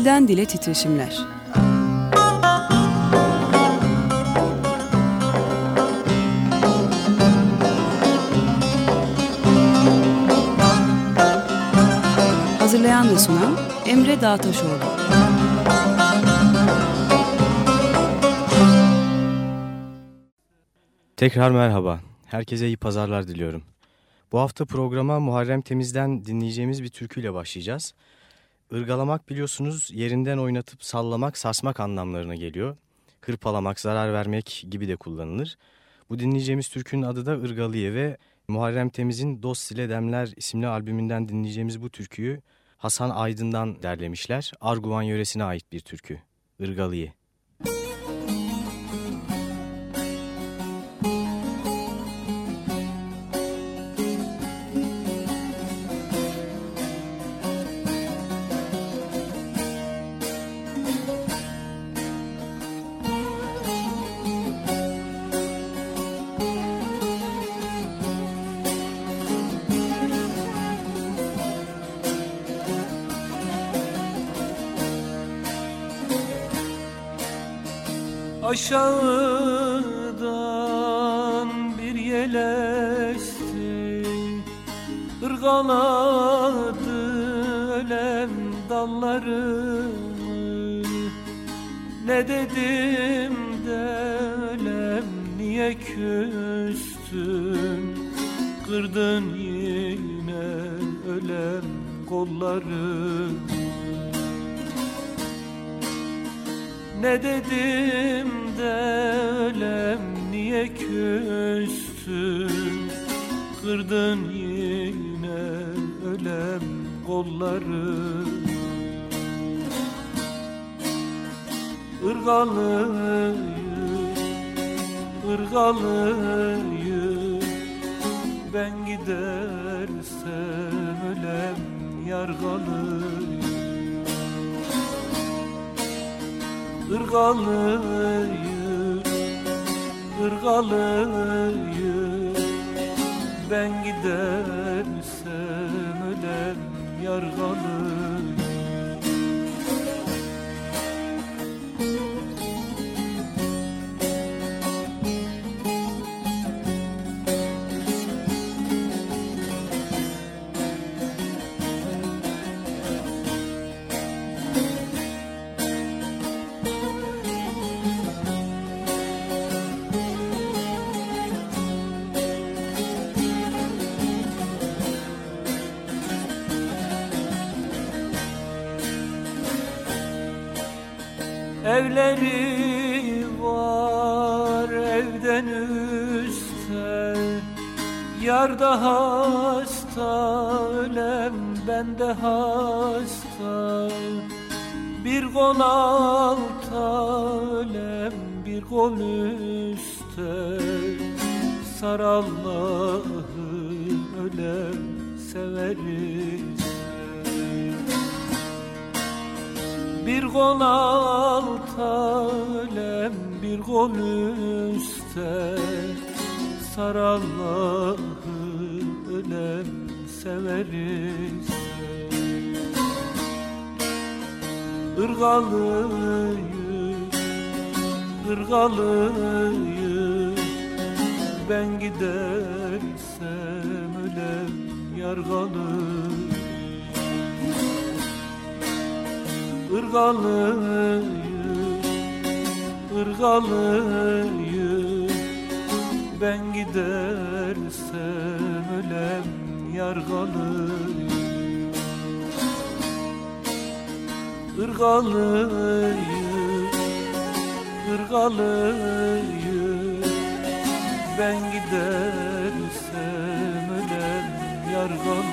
Dilden Dile Titreşimler Hazırlayan ve sunan Emre Dağtaşoğlu Tekrar merhaba. Herkese iyi pazarlar diliyorum. Bu hafta programa Muharrem Temiz'den dinleyeceğimiz bir türküyle başlayacağız. Irgalamak biliyorsunuz yerinden oynatıp sallamak, sasmak anlamlarına geliyor. Hırpalamak, zarar vermek gibi de kullanılır. Bu dinleyeceğimiz türkünün adı da Irgaliye ve Muharrem Temiz'in Dost ile Demler isimli albümünden dinleyeceğimiz bu türküyü Hasan Aydın'dan derlemişler. Arguvan yöresine ait bir türkü. Irgaliye. Aşağıdan bir yel esti ölem dalları Ne dedim de ölem niye küstün? Kırdın yine ölem kolları Ne dedim de ölem niye küstün? Kırdın yine ölem kolları Irgalıyı, ırgalıyı Ben gidersem ölem yargalıyı ırgalıyı ırgalıyı ben gidersem ölem yargalıyı Evleri var evden üstte Yarda hasta ölem bende hasta. Bir gol alta ölem bir gol üstte Sar Allah'ı ölem severiz Bir gol alta ölem bir gol üstte Sar Allah'ı ölem severiz. Irgalıyı, ırgalıyı Ben gidersem ölem yargalıyı ırgalıyı, ırgalıyı Ben gidersem ölem yargalıyı Irgalıyı, ırgalıyı Ben gidersem ölem yargalıyı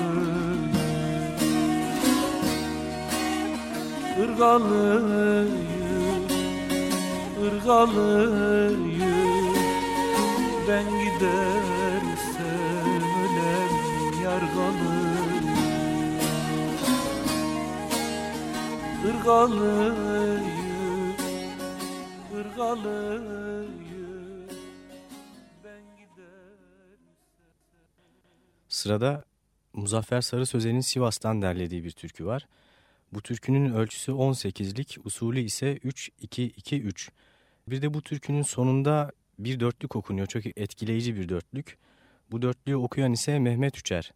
ırgalıyı, ırgalıyı Ben gidersem ölem yargalıyı Irgalıyı, ırgalıyı Ben gidersem Sırada Muzaffer Sarı Sözen'in Sivas'tan derlediği bir türkü var. Bu türkünün ölçüsü 18'lik, usulü ise 3-2-2-3. Bir de bu türkünün sonunda bir dörtlük okunuyor. Çok etkileyici bir dörtlük. Bu dörtlüğü okuyan ise Mehmet Üçer.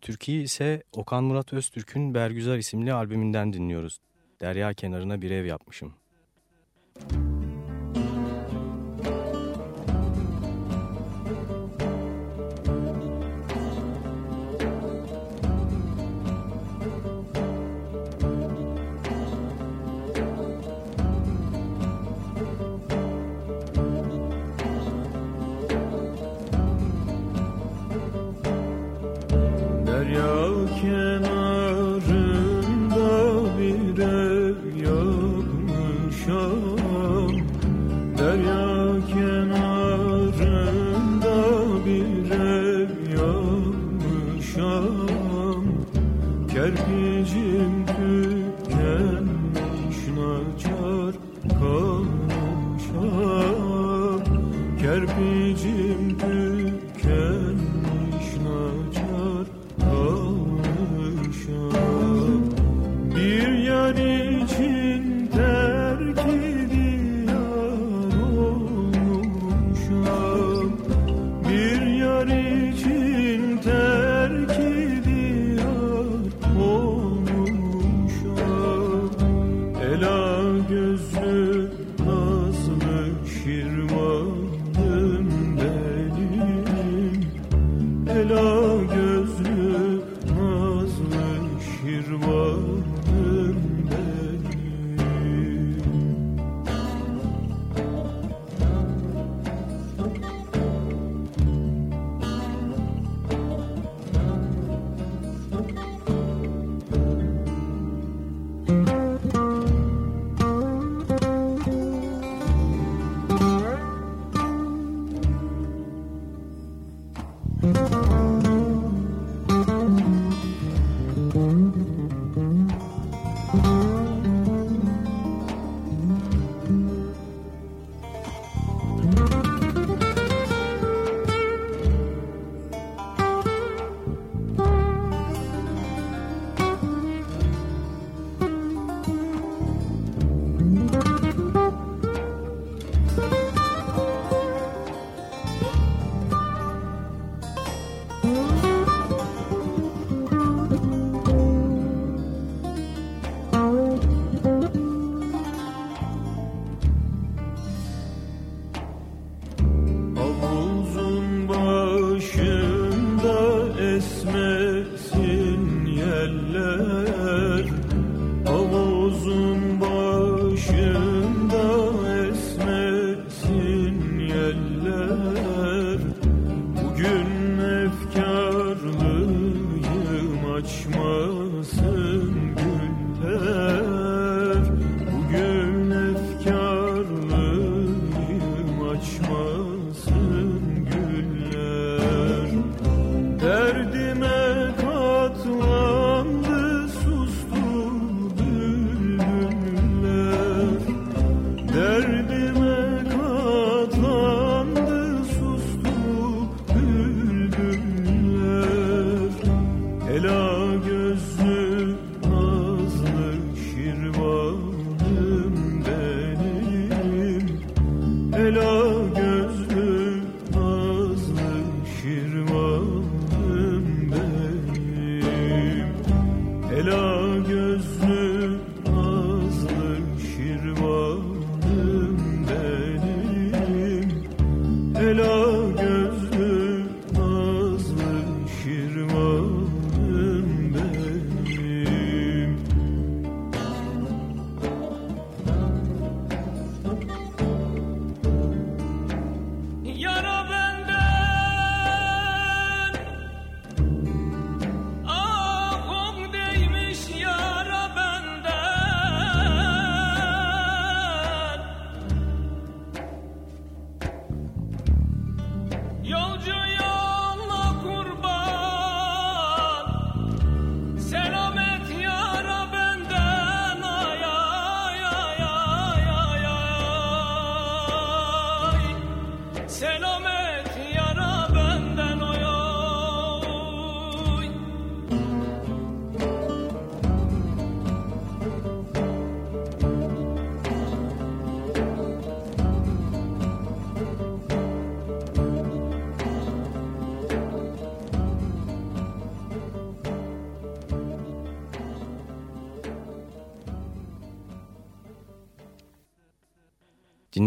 Türkiye'yi ise Okan Murat Öztürk'ün Bergüzar isimli albümünden dinliyoruz. Derya kenarına bir ev yapmışım. Müzik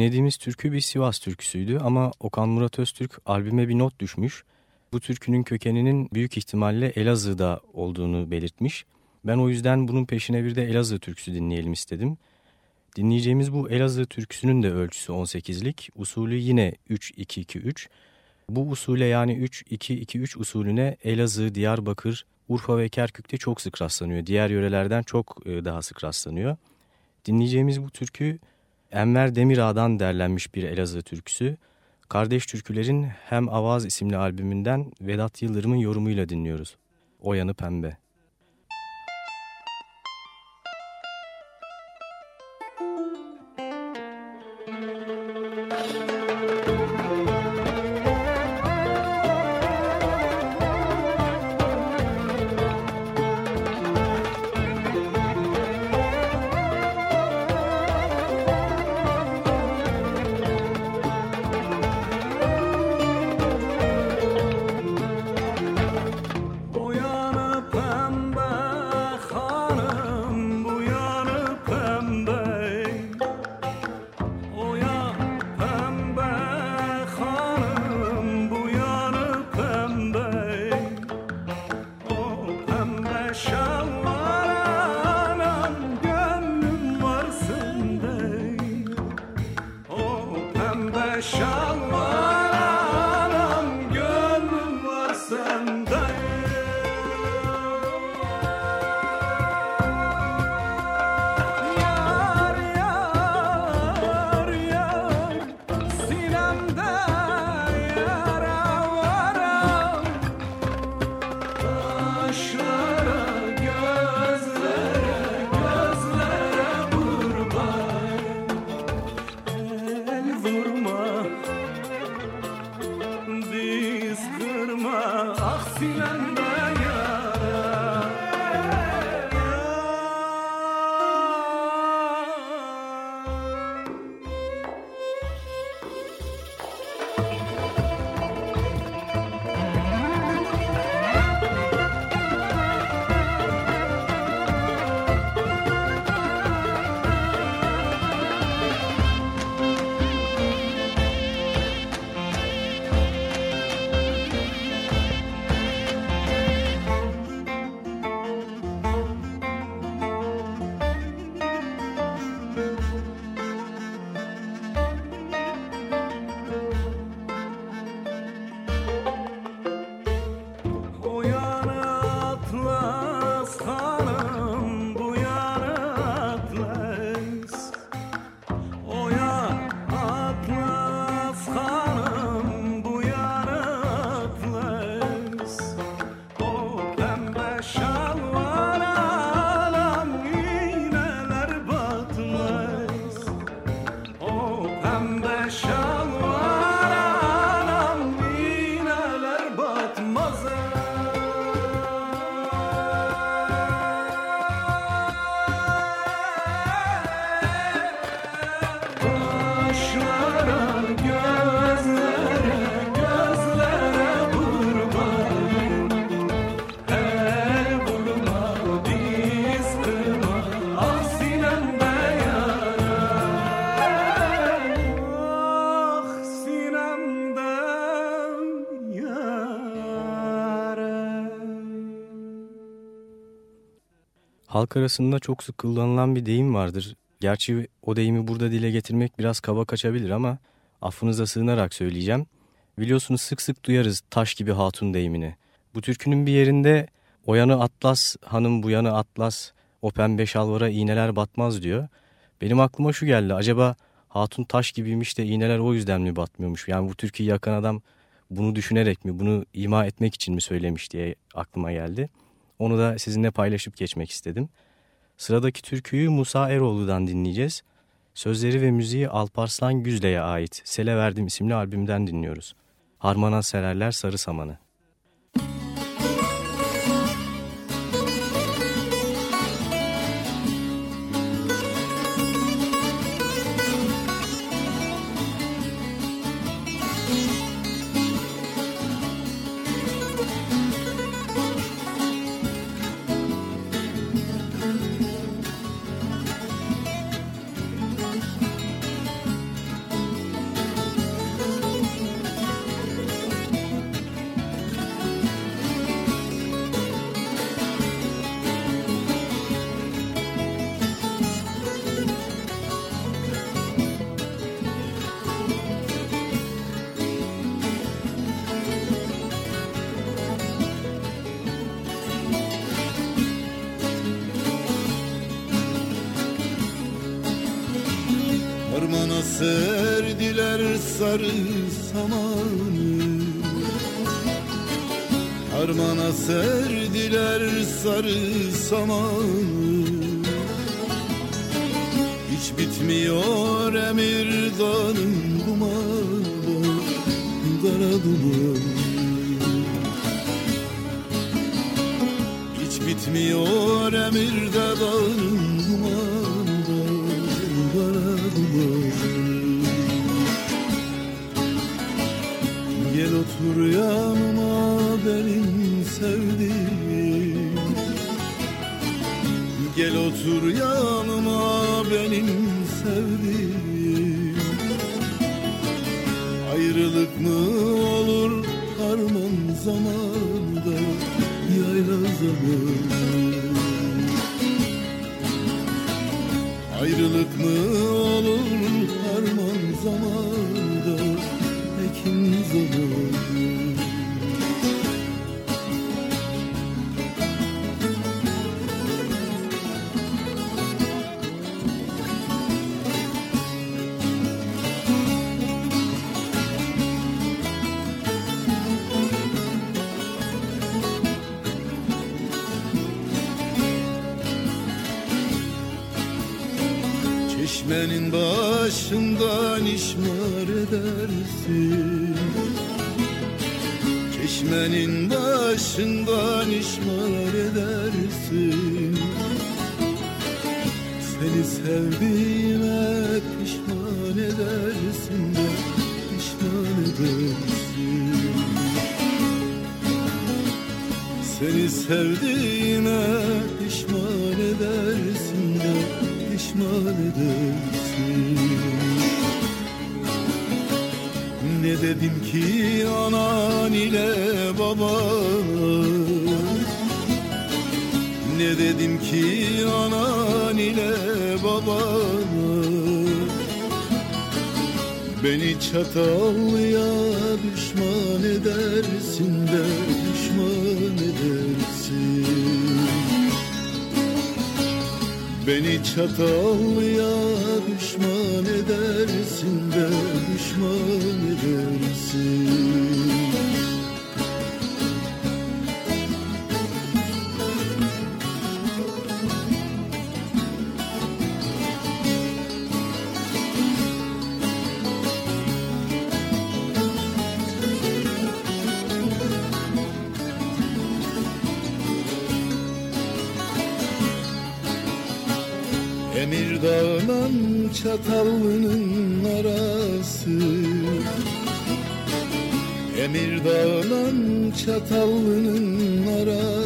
Dinlediğimiz türkü bir Sivas türküsüydü ama Okan Murat Öztürk albüme bir not düşmüş. Bu türkünün kökeninin büyük ihtimalle Elazığ'da olduğunu belirtmiş. Ben o yüzden bunun peşine bir de Elazığ türküsü dinleyelim istedim. Dinleyeceğimiz bu Elazığ türküsünün de ölçüsü 18'lik, usulü yine 3-2-2-3. Bu usule yani 3-2-2-3 usulüne Elazığ, Diyarbakır, Urfa ve Kerkük'te çok sık rastlanıyor. Diğer yörelerden çok e, daha sık rastlanıyor. Dinleyeceğimiz bu türkü Enver Demirağ'dan derlenmiş bir Elazığ türküsü. Kardeş Türküler'in Hem Avaz isimli albümünden Vedat Yıldırım'ın yorumuyla dinliyoruz. O yanı pembe. Halk arasında çok sık kullanılan bir deyim vardır. Gerçi o deyimi burada dile getirmek biraz kaba kaçabilir ama affınıza sığınarak söyleyeceğim. Biliyorsunuz sık sık duyarız taş gibi hatun deyimini. Bu türkünün bir yerinde o yanı atlas, hanım bu yanı atlas, o pembe şalvara iğneler batmaz diyor. Benim aklıma şu geldi, acaba hatun taş gibiymiş de iğneler o yüzden mi batmıyormuş? Yani bu türküyü yakan adam bunu düşünerek mi, bunu ima etmek için mi söylemiş diye aklıma geldi. Onu da sizinle paylaşıp geçmek istedim. Sıradaki türküyü Musa Eroğlu'dan dinleyeceğiz. Sözleri ve müziği Alparslan Güzle'ye ait Sele Verdim isimli albümden dinliyoruz. Harmana sererler sarı samanı. Hiç bitmiyor emir dağının dumanı Kara dumanı Hiç bitmiyor emirde dağın dumanı Kara dumanı Gel otur yanıma benim sevdiğim. Gel otur yanıma benim sevdiğim. Ayrılık mı olur harman zamanda Yayla zamanı? Ayrılık mı Çeşmenin başından işmar edersin. Seni sevdiğime pişman edersin de pişman edersin. Seni sevdiğime pişman edersin de pişman edersin Ne dedim ki anan ile babana Ne dedim ki anan ile babana Beni çatallıya düşman edersin de düşman edersin. Beni çatallıya düşman edersin de edersin Emir Dağı'nın Çatallı'nın arası Emir Dağı'nın Çatallı'nın arası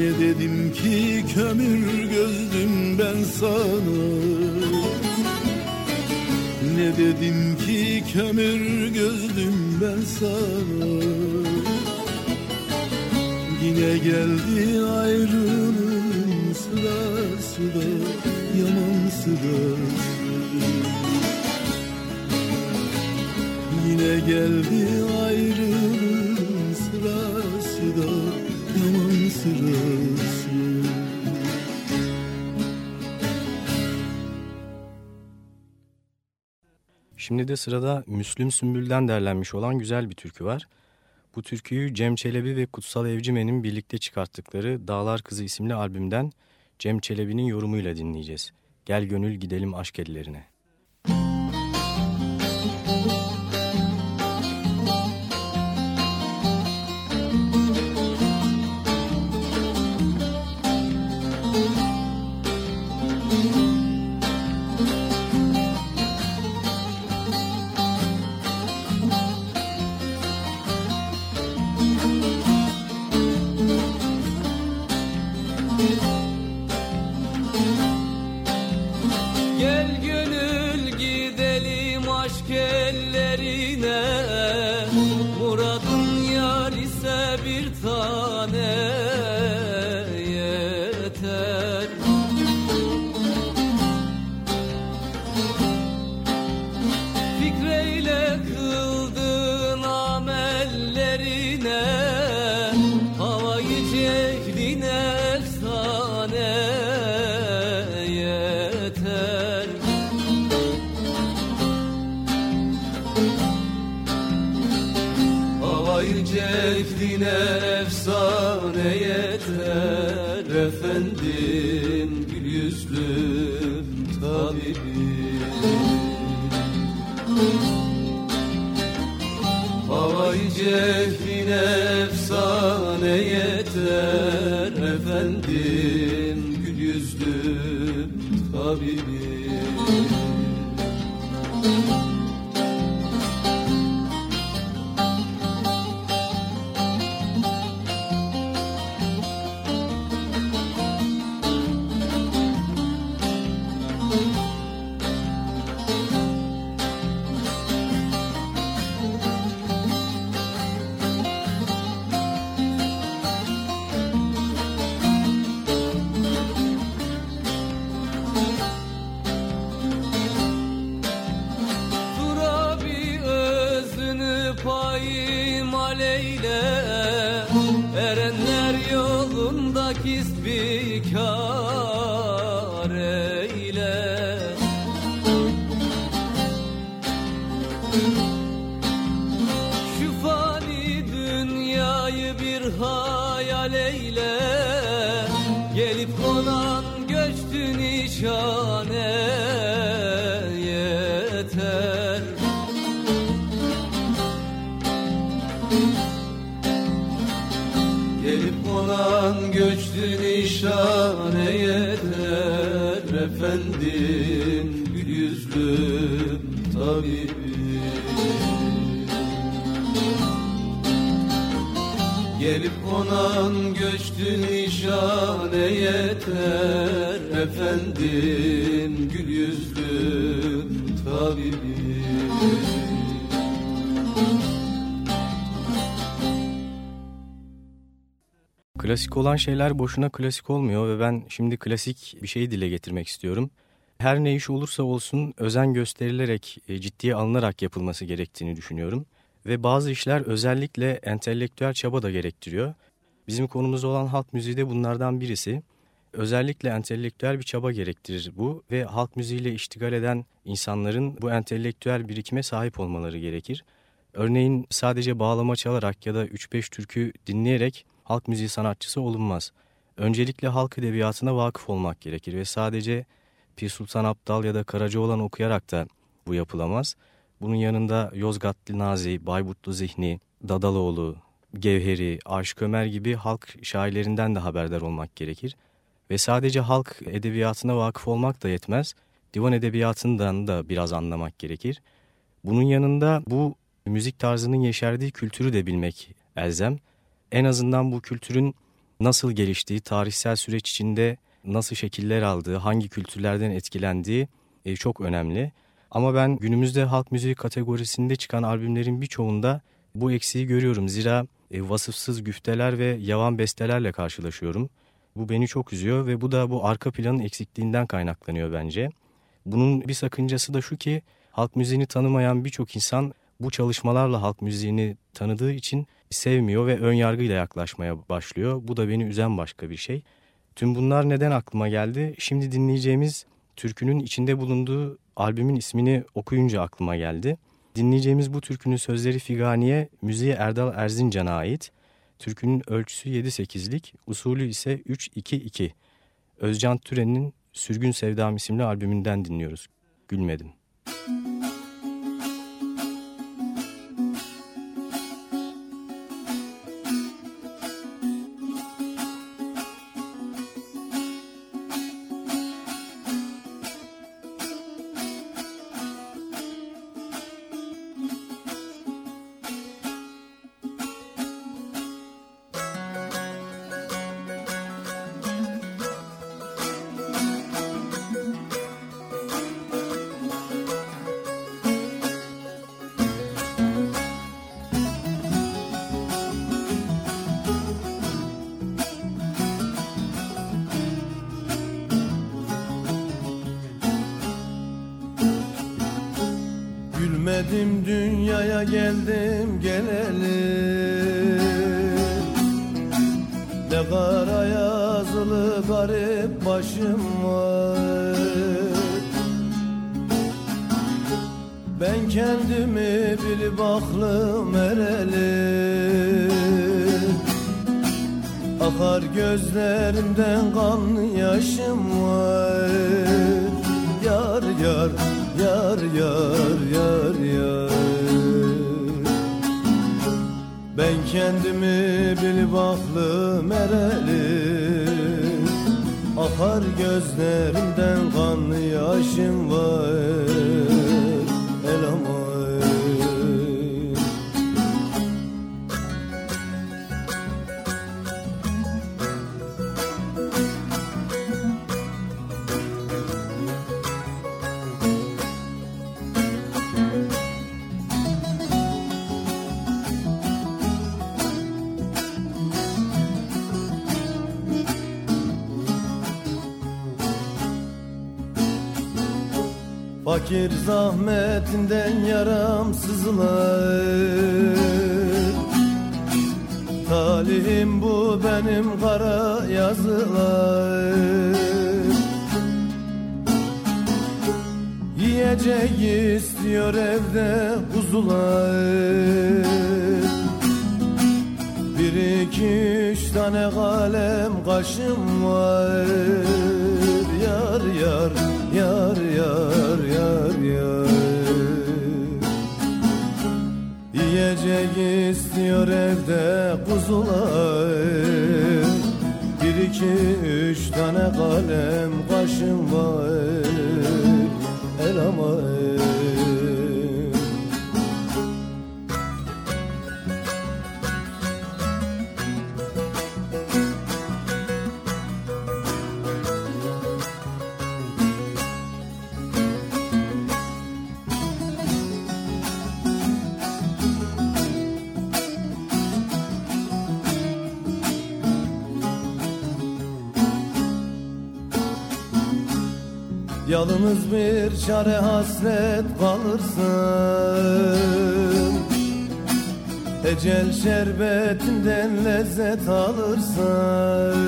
Ne dedim ki kömür gözlüm ben sana? Ne dedim ki kömür gözlüm ben sana? Yine geldi ayrılığın sırası da yaman sırası Yine geldi ayrılığın sırası Şimdi de sırada Müslüm Sümbül'den derlenmiş olan güzel bir türkü var. Bu türküyü Cem Çelebi ve Kutsal Evcimen'in birlikte çıkarttıkları Dağlar Kızı isimli albümden Cem Çelebi'nin yorumuyla dinleyeceğiz. Gel gönül gidelim aşk ellerine. Gelip konan göçtü nişane yeter. Gelip konan göçtü nişane yeter. Efendim gül yüzlüm tabibim Gelip konan göçtü nişane yeter Efendim gül yüzlüm tabibim Klasik olan şeyler boşuna klasik olmuyor ve ben şimdi klasik bir şeyi dile getirmek istiyorum. Her ne iş olursa olsun özen gösterilerek, e, ciddiye alınarak yapılması gerektiğini düşünüyorum. Ve bazı işler özellikle entelektüel çaba da gerektiriyor. Bizim konumuz olan halk müziği de bunlardan birisi. Özellikle entelektüel bir çaba gerektirir bu ve halk müziğiyle iştigal eden insanların bu entelektüel birikime sahip olmaları gerekir. Örneğin sadece bağlama çalarak ya da 3-5 türkü dinleyerek halk müziği sanatçısı olunmaz. Öncelikle halk edebiyatına vakıf olmak gerekir ve sadece Pir Sultan Abdal ya da Karacaoğlan okuyarak da bu yapılamaz. Bunun yanında Yozgatlı Nazi, Bayburtlu Zihni, Dadaloğlu, Gevheri, Aşık Ömer gibi halk şairlerinden de haberdar olmak gerekir. Ve sadece halk edebiyatına vakıf olmak da yetmez. Divan edebiyatından da biraz anlamak gerekir. Bunun yanında bu müzik tarzının yeşerdiği kültürü de bilmek elzem. En azından bu kültürün nasıl geliştiği, tarihsel süreç içinde nasıl şekiller aldığı, hangi kültürlerden etkilendiği e, çok önemli. Ama ben günümüzde halk müziği kategorisinde çıkan albümlerin birçoğunda bu eksiği görüyorum. Zira e, vasıfsız güfteler ve yavan bestelerle karşılaşıyorum. Bu beni çok üzüyor ve bu da bu arka planın eksikliğinden kaynaklanıyor bence. Bunun bir sakıncası da şu ki halk müziğini tanımayan birçok insan bu çalışmalarla halk müziğini tanıdığı için sevmiyor ve ön yargıyla yaklaşmaya başlıyor. Bu da beni üzen başka bir şey. Tüm bunlar neden aklıma geldi? Şimdi dinleyeceğimiz türkünün içinde bulunduğu albümün ismini okuyunca aklıma geldi. Dinleyeceğimiz bu türkünün sözleri Figani'ye, müziği Erdal Erzincan'a ait. Türkünün ölçüsü 7-8'lik, usulü ise 3-2-2. Özcan Türen'in Sürgün Sevdam isimli albümünden dinliyoruz. Gülmedim. Gülmedim dünyaya geldim geleli Ne kara yazılı garip başım var. Ben kendimi bilip aklım ereli Akar gözlerimden kan yaşım var. Yar yar yar yar yar. Ben kendimi bilip aklım ereli. Akar gözlerimden kan yaşım var Fakir zahmetinden yaram sızlar Talihim bu benim kara yazılar Yiyecek istiyor evde kuzular Bir iki üç tane kalem kaşım var. Yar yar yar istiyor evde kuzular Bir iki üç tane kalem kaşım var çare hasret kalırsın. Ecel şerbetinden lezzet alırsın.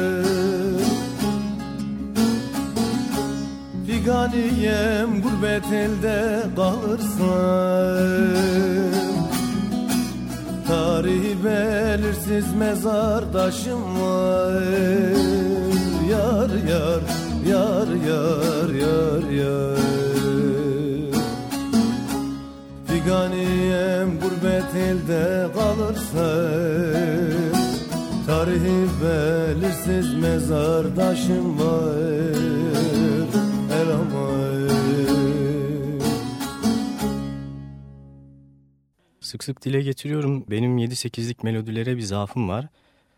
Figaniyem gurbet elde kalırsın. Tarihi belirsiz mezar taşım var. Yar yar yar yar yar yar elde kalırsa Tarihi belirsiz mezar taşım var El Sık sık dile getiriyorum benim 7-8'lik melodilere bir zaafım var.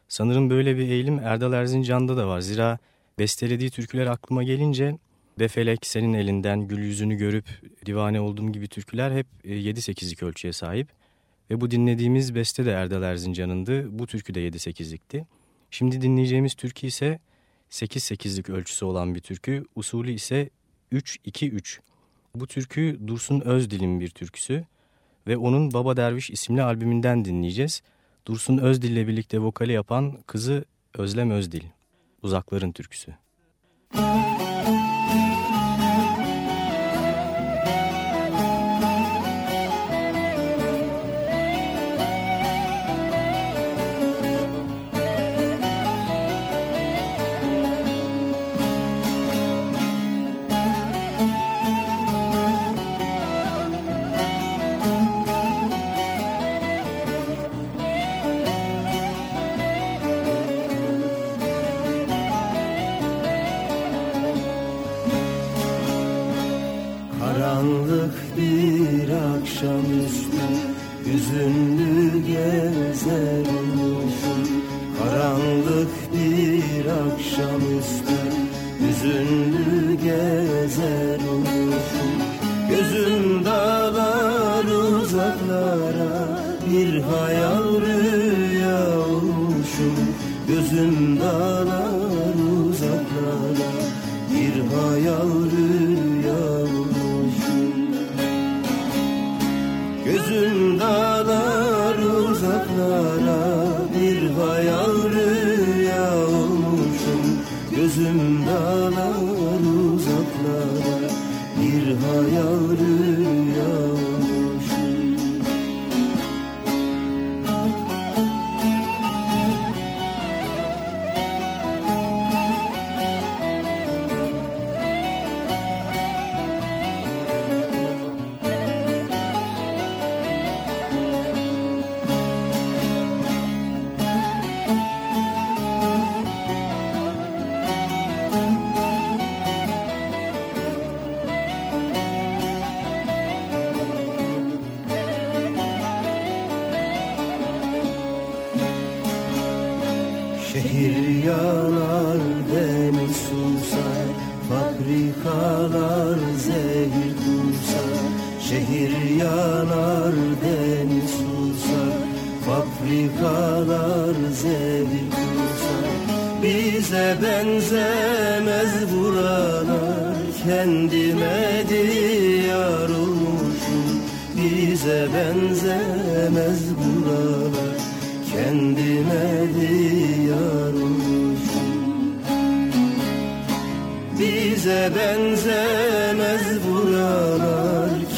Sanırım böyle bir eğilim Erdal Erzincan'da da var. Zira bestelediği türküler aklıma gelince Befelek, Senin Elinden, Gül Yüzünü Görüp, Divane Olduğum gibi türküler hep 7-8'lik ölçüye sahip. Ve bu dinlediğimiz beste de Erdal Erzincan'ındı. Bu türkü de 7-8'likti. Şimdi dinleyeceğimiz türkü ise 8-8'lik ölçüsü olan bir türkü. Usulü ise 3-2-3. Bu türkü Dursun Özdil'in bir türküsü ve onun Baba Derviş isimli albümünden dinleyeceğiz. Dursun Özdil ile birlikte vokali yapan kızı Özlem Özdil. Uzakların Türküsü. Karanlık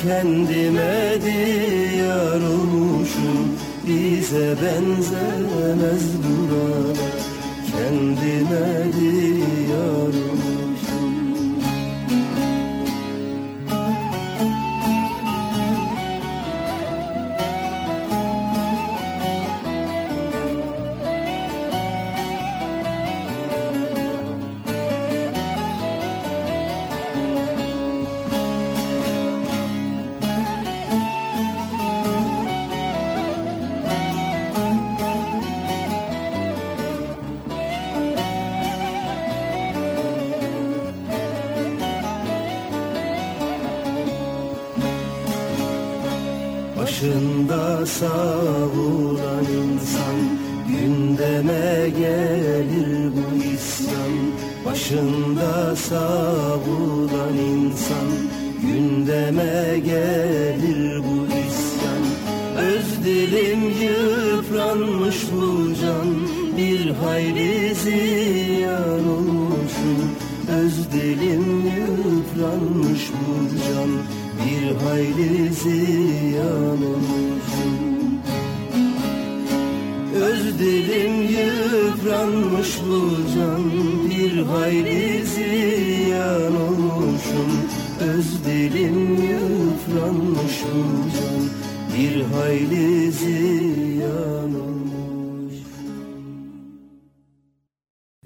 Kendime diyar olmuşum Bize benzemez buralar. Kendime diyar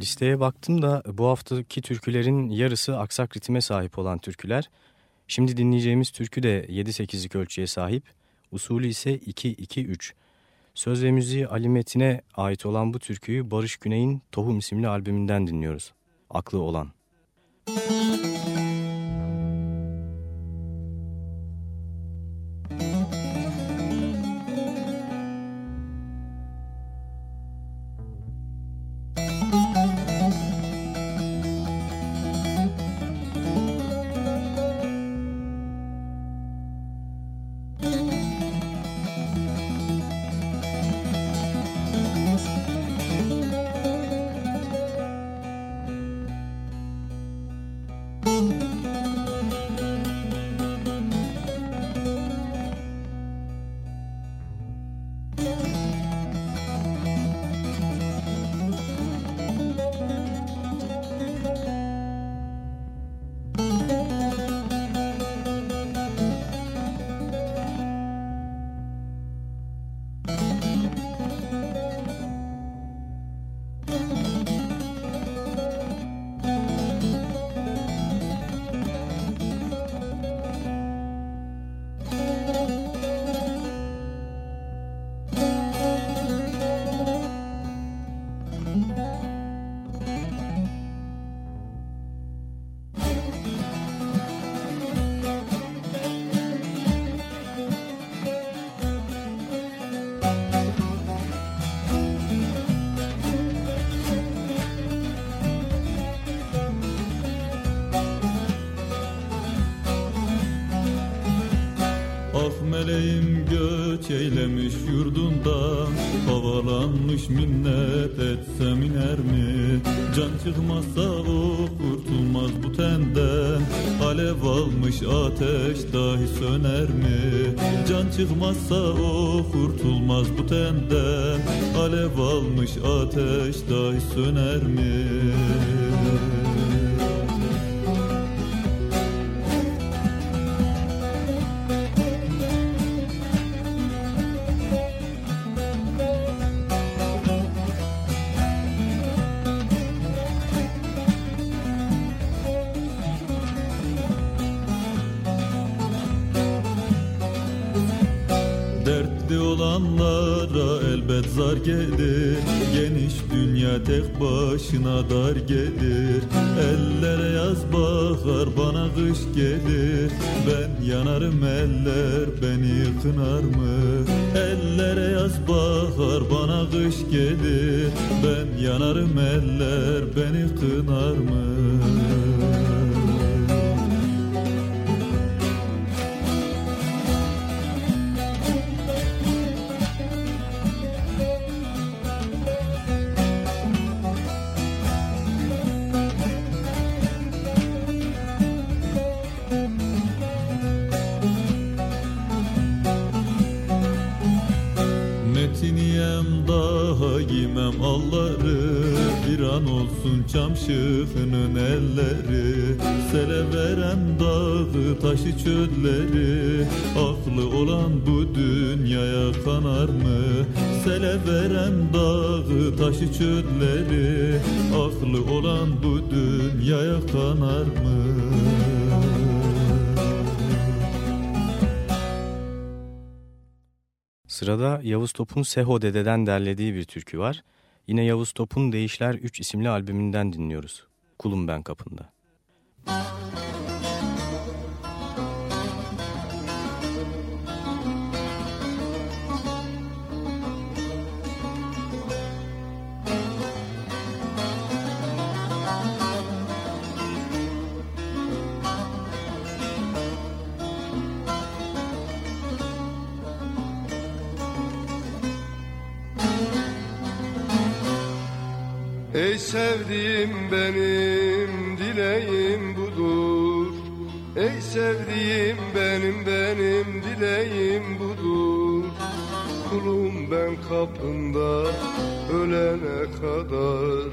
Listeye baktım da bu haftaki türkülerin yarısı aksak ritme sahip olan türküler. Şimdi dinleyeceğimiz türkü de 7-8'lik ölçüye sahip. Usulü ise 2-2-3. Söz ve müziği Ali Metin'e ait olan bu türküyü Barış Güney'in Tohum isimli albümünden dinliyoruz. Aklı olan. Ah minnet etsem iner mi? Can çıkmazsa o kurtulmaz bu tenden Alev almış ateş dahi söner mi? Can çıkmazsa o kurtulmaz bu tenden Alev almış ateş dahi söner mi Bir an olsun çamşıkının elleri Sele verem dağı taşı çölleri Aklı olan bu dünyaya kanar mı? Sele verem dağı taşı çölleri Aklı olan bu dünyaya kanar mı? Sırada Yavuz Top'un Seho Dede'den derlediği bir türkü var. Yine Yavuz Top'un Değişler 3 isimli albümünden dinliyoruz. Kulum ben kapında. Ey sevdiğim benim dileğim budur. Ey sevdiğim benim benim dileğim budur. Kulum ben kapında ölene kadar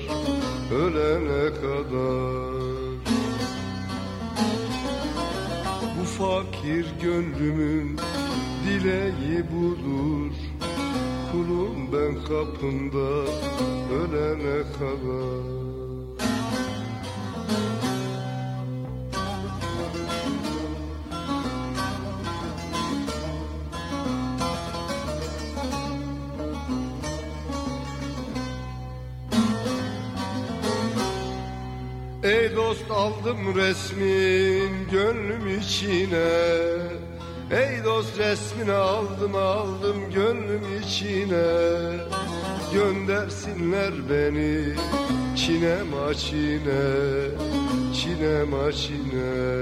ölene kadar. Bu fakir gönlümün dileği budur Kulum ben kapında ölene kadar. Ey dost aldım resmin gönlüm içine Ey dost resmini aldım aldım gönlüm içine. Göndersinler beni Çin'e maçine Çin'e. Maçine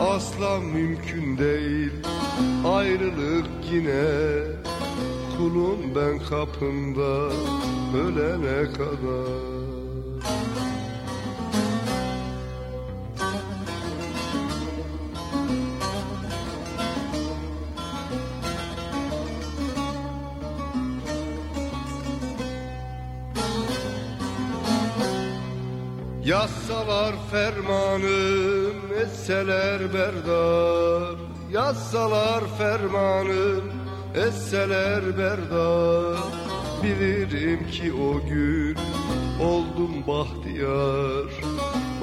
Asla mümkün değil ayrılık yine. Kulum ben kapında ölene kadar Yazsalar fermanım, etseler berdar. Yazsalar fermanım, etseler berdar. Bilirim ki o gün oldum bahtiyar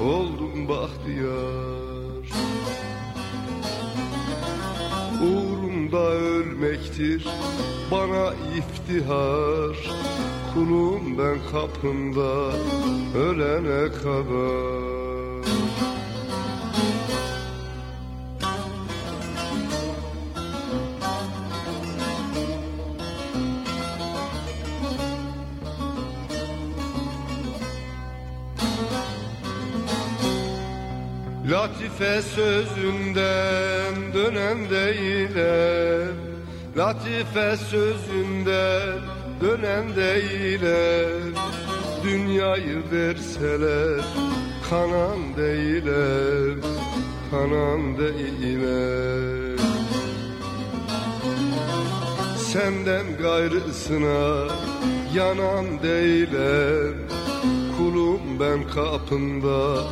Oldum bahtiyar. Uğrumda ölmektir bana iftihar Kulum ben kapında ölene kadar. Latife sözünden dönen değilim Latife sözünden dönen değilim Dünyayı verseler kanan değilim Kanan değilim Senden gayrısına yanan değilim Kulum ben kapında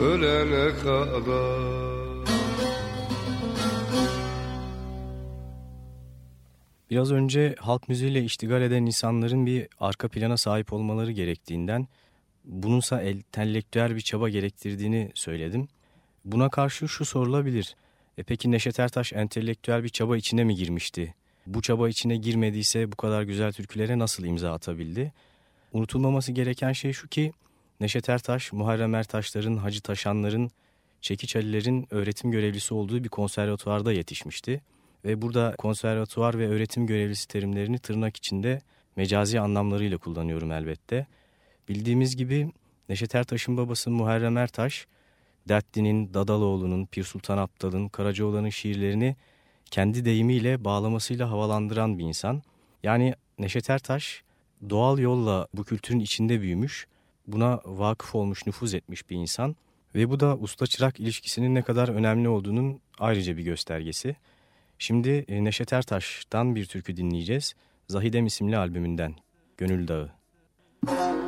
ölene kadar Biraz önce halk müziğiyle iştigal eden insanların bir arka plana sahip olmaları gerektiğinden, bununsa entelektüel bir çaba gerektirdiğini söyledim. Buna karşı şu sorulabilir. E peki Neşet Ertaş entelektüel bir çaba içine mi girmişti? Bu çaba içine girmediyse bu kadar güzel türkülere nasıl imza atabildi? Unutulmaması gereken şey şu ki Neşet Ertaş, Muharrem Ertaşların, Hacı Taşanların, Çekiç Ali'lerin öğretim görevlisi olduğu bir konservatuvarda yetişmişti. Ve burada konservatuvar ve öğretim görevlisi terimlerini tırnak içinde mecazi anlamlarıyla kullanıyorum elbette. Bildiğimiz gibi Neşet Ertaş'ın babası Muharrem Ertaş, Dertli'nin, Dadaloğlu'nun, Pir Sultan Abdal'ın, Karacaoğlan'ın şiirlerini kendi deyimiyle bağlamasıyla havalandıran bir insan. Yani Neşet Ertaş doğal yolla bu kültürün içinde büyümüş, buna vakıf olmuş, nüfuz etmiş bir insan ve bu da usta-çırak ilişkisinin ne kadar önemli olduğunun ayrıca bir göstergesi. Şimdi e, Neşet Ertaş'tan bir türkü dinleyeceğiz. Zahidem isimli albümünden, Gönül Dağı. Gönül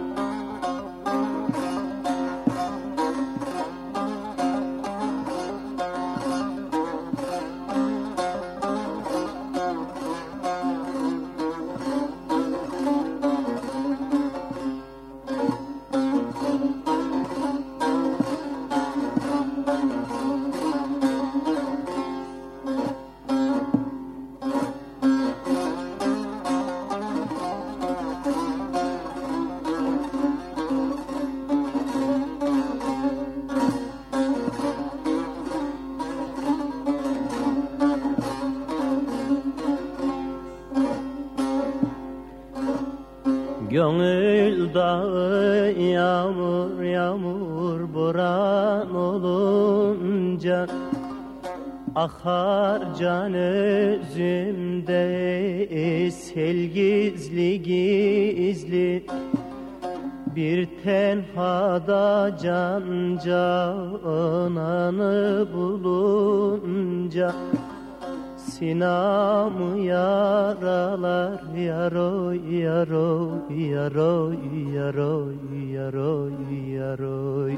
yaroy yaroy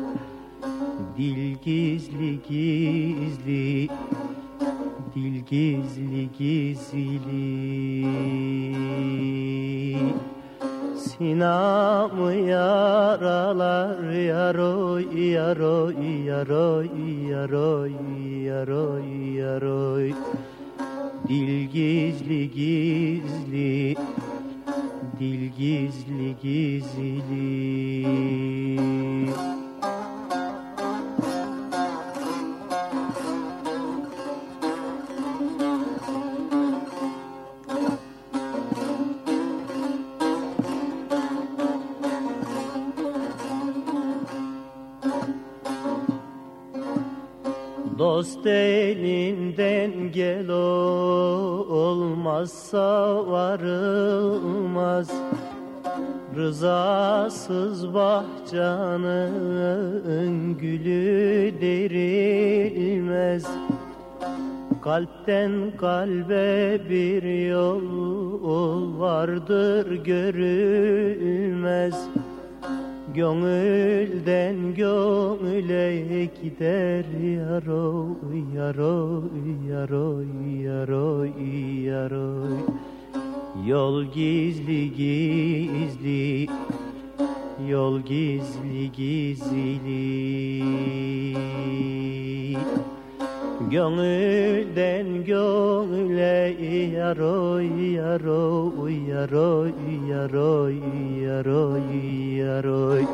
Dil gizli gizli Dil gizli gizli Sinamı yaralar yaroy yaroy yaroy yaroy yaroy yaroy Dil gizli gizli Dil gizli gizli Dost elinden gel olmazsa varılmaz. Rızasız bahçanın gülü derilmez. Kalpten kalbe bir yol vardır görülmez Gönülden gönüle gider yaroy yaroy yaroy yaroy yaroy. Yol gizli gizli Yol gizli gizli Gönülden gönüle yaroy yaroy yaroy yaroy yaroy yaroy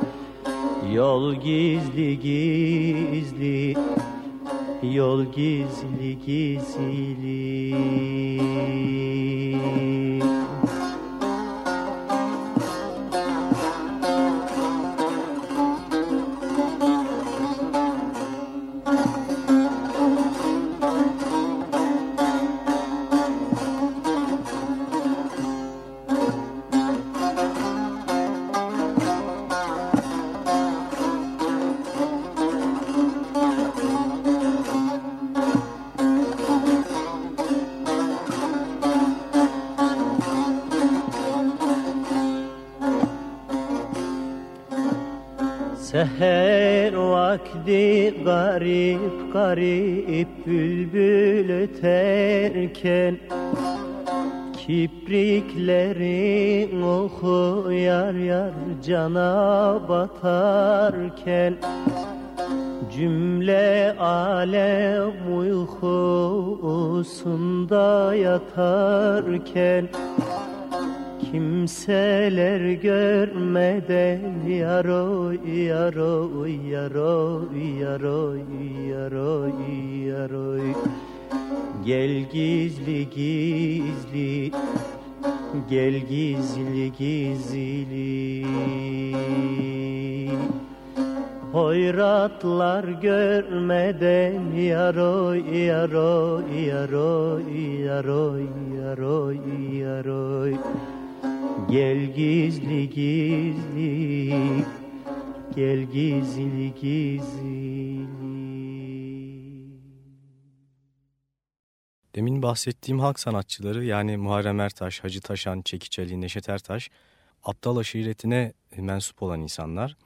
Yol gizli gizli Yol gizli gizli garip garip bülbül öterken Kipriklerin oku yar yar cana batarken Cümle alem uykusunda yatarken Kimseler görmeden yaro yaro yaro yaro yaro yaro Gel gizli gizli Gel gizli gizli. Hoyratlar görmeden yaro yaro yaro yaro yaro yaro Gel gizli gizli Gel gizli gizli Demin bahsettiğim halk sanatçıları yani Muharrem Ertaş, Hacı Taşan, Çekiç Ali, Neşet Ertaş, aptal aşiretine mensup olan insanlar.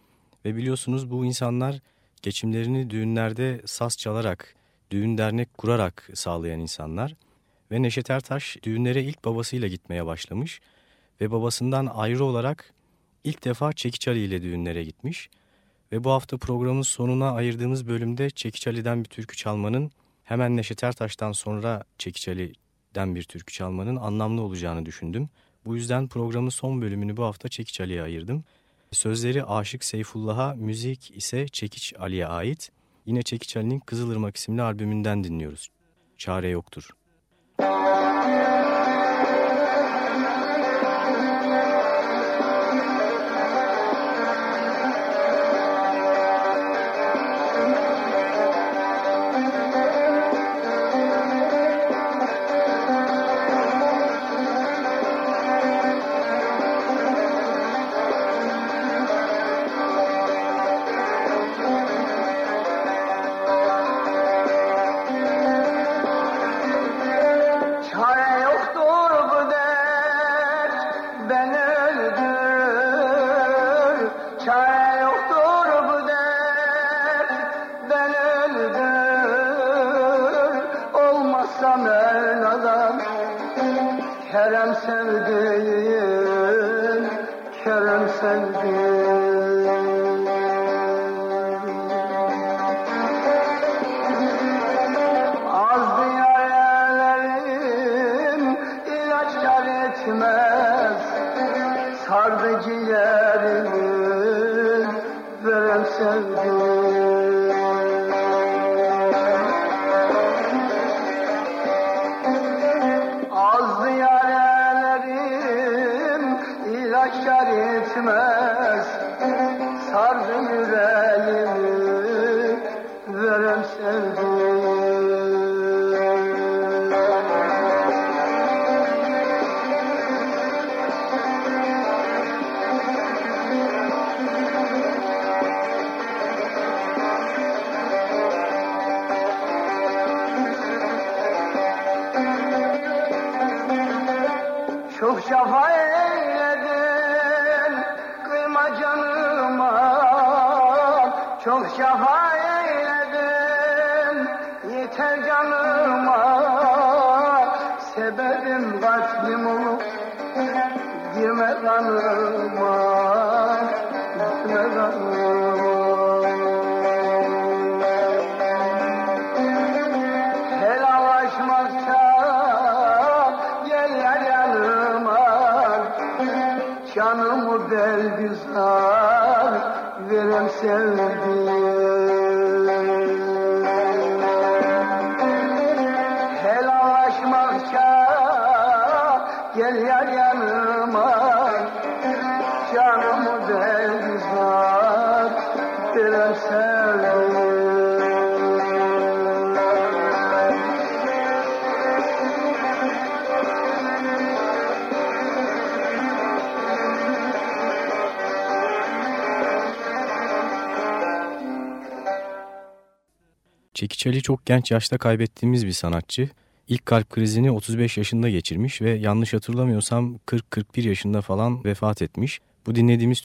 Ve biliyorsunuz bu insanlar geçimlerini düğünlerde saz çalarak, düğün dernek kurarak sağlayan insanlar. Ve Neşet Ertaş düğünlere ilk babasıyla gitmeye başlamış ve babasından ayrı olarak ilk defa Çekiç Ali ile düğünlere gitmiş. Ve bu hafta programın sonuna ayırdığımız bölümde Çekiç Ali'den bir türkü çalmanın hemen Neşet Ertaş'tan sonra Çekiç Ali'den bir türkü çalmanın anlamlı olacağını düşündüm. Bu yüzden programın son bölümünü bu hafta Çekiç Ali'ye ayırdım. Sözleri Aşık Seyfullah'a, müzik ise Çekiç Ali'ye ait. Yine Çekiç Ali'nin Kızılırmak isimli albümünden dinliyoruz. Çare yoktur. سلبي Belgüzar verem sevdiğim Çekiç Ali çok genç yaşta kaybettiğimiz bir sanatçı. İlk kalp krizini 35 yaşında geçirmiş ve yanlış hatırlamıyorsam 40-41 yaşında falan vefat etmiş. Bu dinlediğimiz